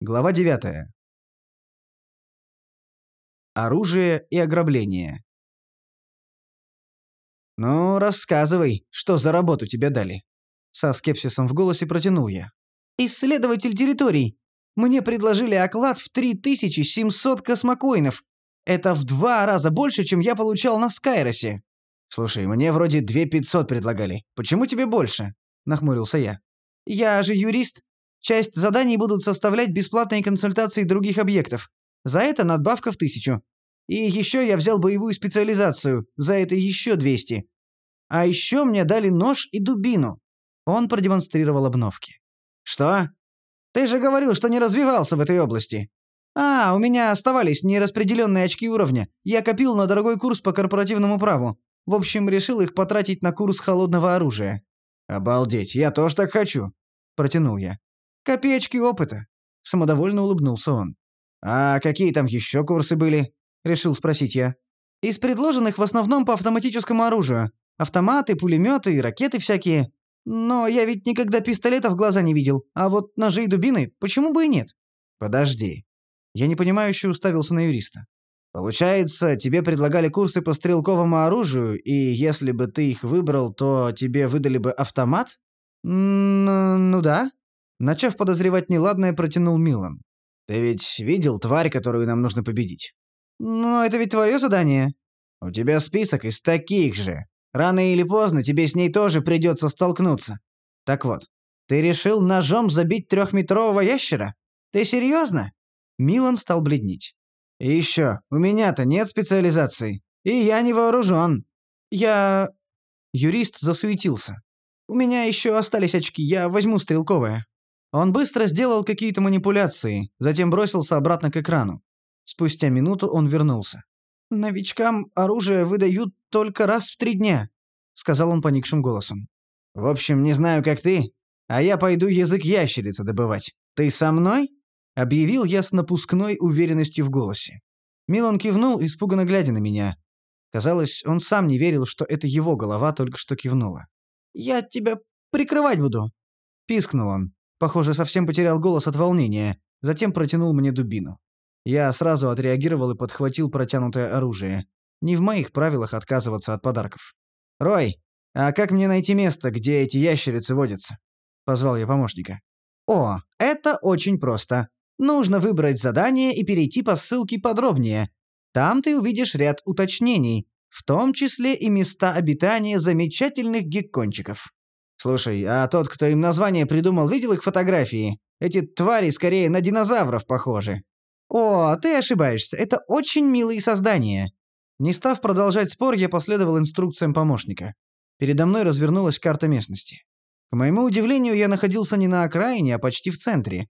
Глава 9. Оружие и ограбление. «Ну, рассказывай, что за работу тебе дали?» Со скепсисом в голосе протянул я. «Исследователь территорий. Мне предложили оклад в 3700 космокоинов. Это в два раза больше, чем я получал на Скайросе». «Слушай, мне вроде 2500 предлагали. Почему тебе больше?» – нахмурился я. «Я же юрист. Часть заданий будут составлять бесплатные консультации других объектов. За это надбавка в тысячу. И еще я взял боевую специализацию, за это еще 200. А еще мне дали нож и дубину. Он продемонстрировал обновки. Что? Ты же говорил, что не развивался в этой области. А, у меня оставались нераспределенные очки уровня. Я копил на дорогой курс по корпоративному праву. В общем, решил их потратить на курс холодного оружия. Обалдеть, я тоже так хочу, протянул я. Копеечки опыта. Самодовольно улыбнулся он. А какие там еще курсы были? решил спросить я. Из предложенных в основном по автоматическому оружию. Автоматы, пулеметы и ракеты всякие. Но я ведь никогда пистолета в глаза не видел, а вот ножи и дубины почему бы и нет? Подожди. Я непонимающе уставился на юриста. Получается, тебе предлагали курсы по стрелковому оружию, и если бы ты их выбрал, то тебе выдали бы автомат? Ну, ну да. Начав подозревать неладное, протянул Милан. Ты ведь видел тварь, которую нам нужно победить? «Но это ведь твое задание». «У тебя список из таких же. Рано или поздно тебе с ней тоже придется столкнуться. Так вот, ты решил ножом забить трехметрового ящера? Ты серьезно?» Милан стал бледнеть. «И еще, у меня-то нет специализации, и я не вооружен. Я...» Юрист засуетился. «У меня еще остались очки, я возьму стрелковое». Он быстро сделал какие-то манипуляции, затем бросился обратно к экрану. Спустя минуту он вернулся. «Новичкам оружие выдают только раз в три дня», — сказал он поникшим голосом. «В общем, не знаю, как ты, а я пойду язык ящерицы добывать. Ты со мной?» — объявил я с напускной уверенностью в голосе. Милан кивнул, испуганно глядя на меня. Казалось, он сам не верил, что это его голова только что кивнула. «Я тебя прикрывать буду», — пискнул он. Похоже, совсем потерял голос от волнения. Затем протянул мне дубину. Я сразу отреагировал и подхватил протянутое оружие. Не в моих правилах отказываться от подарков. «Рой, а как мне найти место, где эти ящерицы водятся?» Позвал я помощника. «О, это очень просто. Нужно выбрать задание и перейти по ссылке подробнее. Там ты увидишь ряд уточнений, в том числе и места обитания замечательных геккончиков». «Слушай, а тот, кто им название придумал, видел их фотографии? Эти твари скорее на динозавров похожи». «О, ты ошибаешься, это очень милые создания». Не став продолжать спор, я последовал инструкциям помощника. Передо мной развернулась карта местности. К моему удивлению, я находился не на окраине, а почти в центре.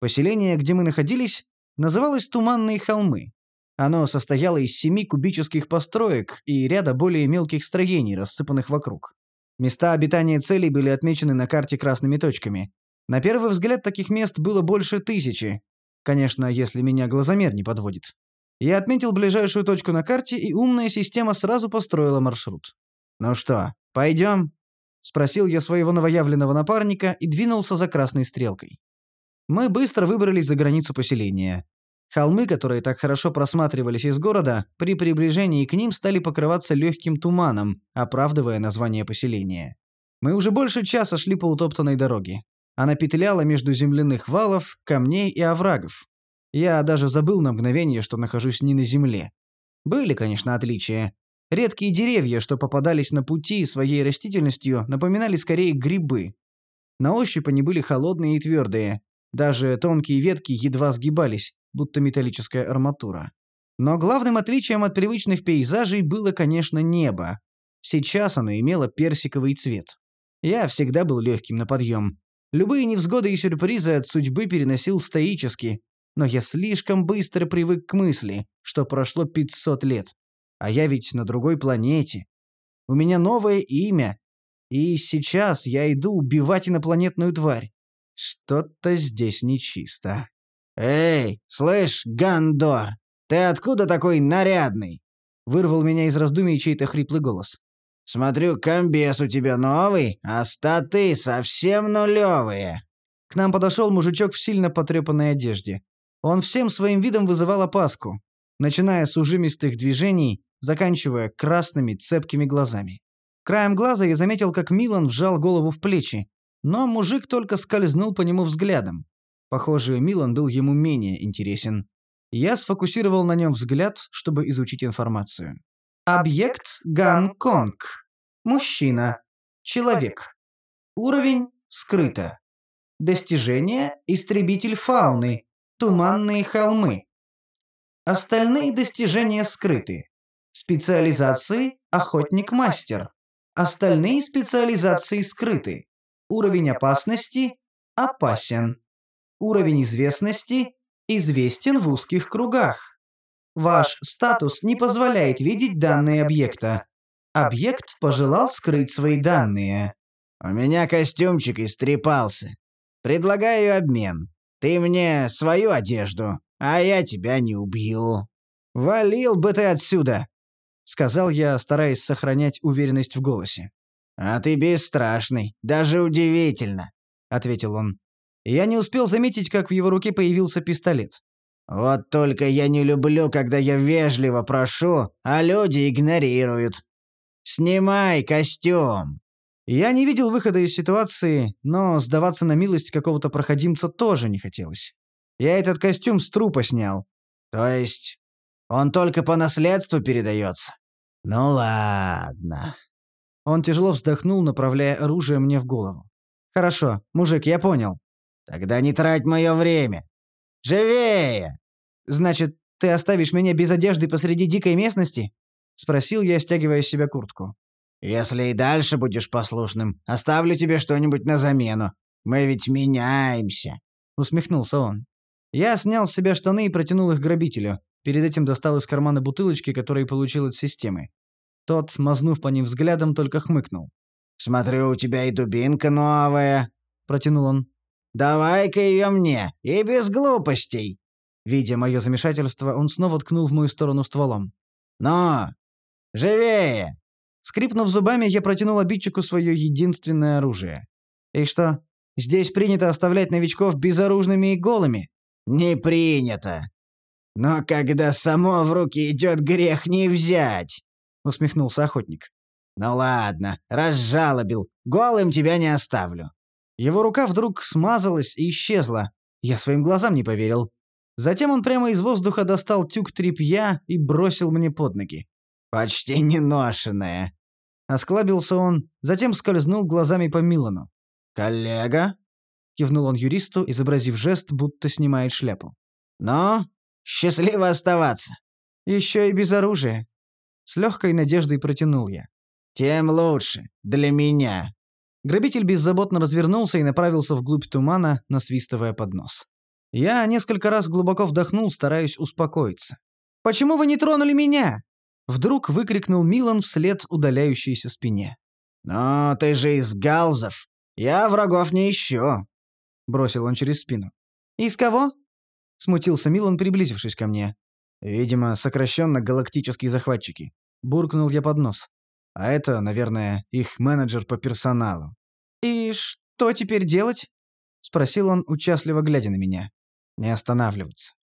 Поселение, где мы находились, называлось Туманные холмы. Оно состояло из семи кубических построек и ряда более мелких строений, рассыпанных вокруг. Места обитания целей были отмечены на карте красными точками. На первый взгляд таких мест было больше тысячи, Конечно, если меня глазомер не подводит. Я отметил ближайшую точку на карте, и умная система сразу построила маршрут. «Ну что, пойдем?» — спросил я своего новоявленного напарника и двинулся за красной стрелкой. Мы быстро выбрались за границу поселения. Холмы, которые так хорошо просматривались из города, при приближении к ним стали покрываться легким туманом, оправдывая название поселения. Мы уже больше часа шли по утоптанной дороге. Она петляла между земляных валов, камней и оврагов. Я даже забыл на мгновение, что нахожусь не на земле. Были, конечно, отличия. Редкие деревья, что попадались на пути своей растительностью, напоминали скорее грибы. На ощупь они были холодные и твердые. Даже тонкие ветки едва сгибались, будто металлическая арматура. Но главным отличием от привычных пейзажей было, конечно, небо. Сейчас оно имело персиковый цвет. Я всегда был легким на подъем. Любые невзгоды и сюрпризы от судьбы переносил стоически, но я слишком быстро привык к мысли, что прошло 500 лет. А я ведь на другой планете. У меня новое имя, и сейчас я иду убивать инопланетную тварь. Что-то здесь нечисто. «Эй, слышь, Гандор, ты откуда такой нарядный?» Вырвал меня из раздумий чей-то хриплый голос. Смотрю, комбез у тебя новый, а статы совсем нулевые. К нам подошел мужичок в сильно потрепанной одежде. Он всем своим видом вызывал опаску, начиная с ужимистых движений, заканчивая красными цепкими глазами. Краем глаза я заметил, как Милан вжал голову в плечи, но мужик только скользнул по нему взглядом. Похоже, Милан был ему менее интересен. Я сфокусировал на нем взгляд, чтобы изучить информацию. Объект Гонконг. Мужчина. Человек. Уровень скрыто. Достижение истребитель фауны. Туманные холмы. Остальные достижения скрыты. Специализации охотник-мастер. Остальные специализации скрыты. Уровень опасности опасен. Уровень известности известен в узких кругах. Ваш статус не позволяет видеть данные объекта. Объект пожелал скрыть свои данные. У меня костюмчик истрепался. Предлагаю обмен. Ты мне свою одежду, а я тебя не убью. Валил бы ты отсюда, сказал я, стараясь сохранять уверенность в голосе. А ты бесстрашный, даже удивительно, ответил он. Я не успел заметить, как в его руке появился пистолет. Вот только я не люблю, когда я вежливо прошу, а люди игнорируют. Снимай костюм. Я не видел выхода из ситуации, но сдаваться на милость какого-то проходимца тоже не хотелось. Я этот костюм с трупа снял. То есть он только по наследству передается? Ну ладно. Он тяжело вздохнул, направляя оружие мне в голову. Хорошо, мужик, я понял. Тогда не трать мое время. Живее! Значит, ты оставишь меня без одежды посреди дикой местности? Спросил я, стягивая с себя куртку. Если и дальше будешь послушным, оставлю тебе что-нибудь на замену. Мы ведь меняемся», — усмехнулся он. Я снял с себя штаны и протянул их грабителю. Перед этим достал из кармана бутылочки, которые получил от системы. Тот, мазнув по ним взглядом, только хмыкнул. «Смотрю, у тебя и дубинка новая», — протянул он. «Давай-ка ее мне, и без глупостей». Видя мое замешательство, он снова ткнул в мою сторону стволом. «Но! Живее!» Скрипнув зубами, я протянул обидчику свое единственное оружие. «И что, здесь принято оставлять новичков безоружными и голыми?» «Не принято. Но когда само в руки идет, грех не взять», — усмехнулся охотник. «Ну ладно, разжалобил. Голым тебя не оставлю». Его рука вдруг смазалась и исчезла. Я своим глазам не поверил. Затем он прямо из воздуха достал тюк тряпья и бросил мне под ноги. «Почти не ношенная», Осклабился он, затем скользнул глазами по Милану. «Коллега?» — кивнул он юристу, изобразив жест, будто снимает шляпу. «Ну, счастливо оставаться. Еще и без оружия». С легкой надеждой протянул я. «Тем лучше. Для меня». Грабитель беззаботно развернулся и направился вглубь тумана, насвистывая под нос. Я несколько раз глубоко вдохнул, стараясь успокоиться. «Почему вы не тронули меня?» Вдруг выкрикнул Милан вслед удаляющейся спине. «Но ты же из галзов. Я врагов не ищу», — бросил он через спину. «Из кого?» — смутился Милан, приблизившись ко мне. «Видимо, сокращенно галактические захватчики». Буркнул я под нос. А это, наверное, их менеджер по персоналу. «И что теперь делать?» — спросил он, участливо глядя на меня. «Не останавливаться.